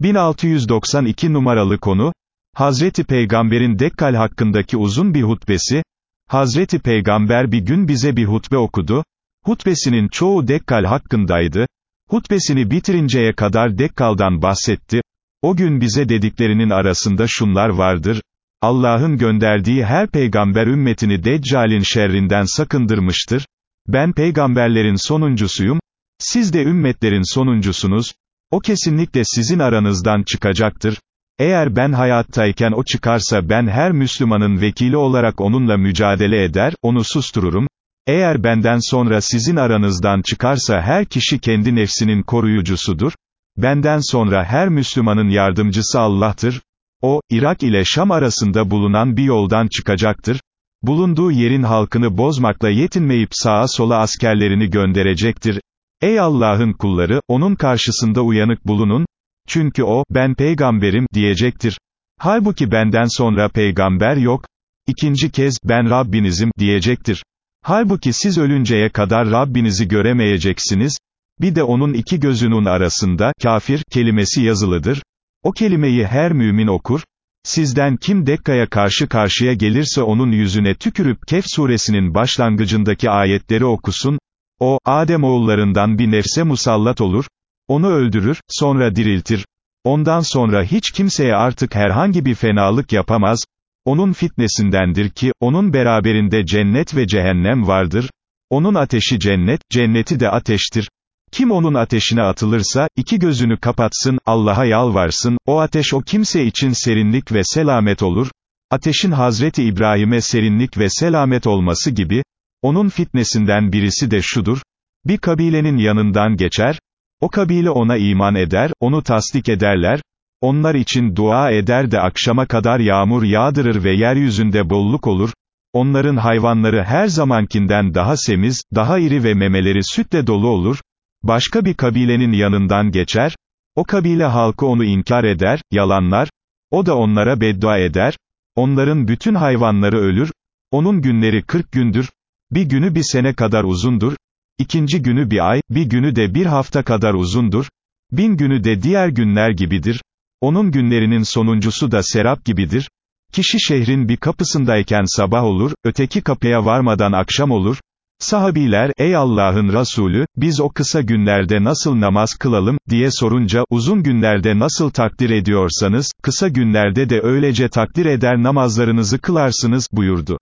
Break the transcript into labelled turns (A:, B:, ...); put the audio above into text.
A: 1692 numaralı konu, Hazreti Peygamber'in Dekkal hakkındaki uzun bir hutbesi, Hazreti Peygamber bir gün bize bir hutbe okudu, hutbesinin çoğu Dekkal hakkındaydı, hutbesini bitirinceye kadar Dekkal'dan bahsetti, o gün bize dediklerinin arasında şunlar vardır, Allah'ın gönderdiği her peygamber ümmetini Deccal'in şerrinden sakındırmıştır, ben peygamberlerin sonuncusuyum, siz de ümmetlerin sonuncusunuz, o kesinlikle sizin aranızdan çıkacaktır. Eğer ben hayattayken o çıkarsa ben her Müslümanın vekili olarak onunla mücadele eder, onu sustururum. Eğer benden sonra sizin aranızdan çıkarsa her kişi kendi nefsinin koruyucusudur. Benden sonra her Müslümanın yardımcısı Allah'tır. O, Irak ile Şam arasında bulunan bir yoldan çıkacaktır. Bulunduğu yerin halkını bozmakla yetinmeyip sağa sola askerlerini gönderecektir. Ey Allah'ın kulları, onun karşısında uyanık bulunun, çünkü o, ben peygamberim, diyecektir. Halbuki benden sonra peygamber yok, İkinci kez, ben Rabbinizim, diyecektir. Halbuki siz ölünceye kadar Rabbinizi göremeyeceksiniz, bir de onun iki gözünün arasında, kafir, kelimesi yazılıdır. O kelimeyi her mümin okur, Sizden kim Dekka'ya karşı karşıya gelirse onun yüzüne tükürüp Kehf suresinin başlangıcındaki ayetleri okusun, o, Adem oğullarından bir nefse musallat olur, onu öldürür, sonra diriltir. Ondan sonra hiç kimseye artık herhangi bir fenalık yapamaz, onun fitnesindendir ki, onun beraberinde cennet ve cehennem vardır, onun ateşi cennet, cenneti de ateştir. Kim onun ateşine atılırsa, iki gözünü kapatsın, Allah'a yalvarsın, o ateş o kimse için serinlik ve selamet olur, ateşin Hazreti İbrahim'e serinlik ve selamet olması gibi, onun fitnesinden birisi de şudur, bir kabilenin yanından geçer, o kabile ona iman eder, onu tasdik ederler, onlar için dua eder de akşama kadar yağmur yağdırır ve yeryüzünde bolluk olur, onların hayvanları her zamankinden daha semiz, daha iri ve memeleri sütle dolu olur, başka bir kabilenin yanından geçer, o kabile halkı onu inkar eder, yalanlar, o da onlara beddua eder, onların bütün hayvanları ölür, onun günleri kırk gündür, bir günü bir sene kadar uzundur, ikinci günü bir ay, bir günü de bir hafta kadar uzundur, bin günü de diğer günler gibidir, onun günlerinin sonuncusu da serap gibidir, kişi şehrin bir kapısındayken sabah olur, öteki kapıya varmadan akşam olur, Sahabiler, ey Allah'ın Resulü, biz o kısa günlerde nasıl namaz kılalım, diye sorunca, uzun günlerde nasıl takdir ediyorsanız, kısa günlerde de öylece takdir eder namazlarınızı kılarsınız, buyurdu.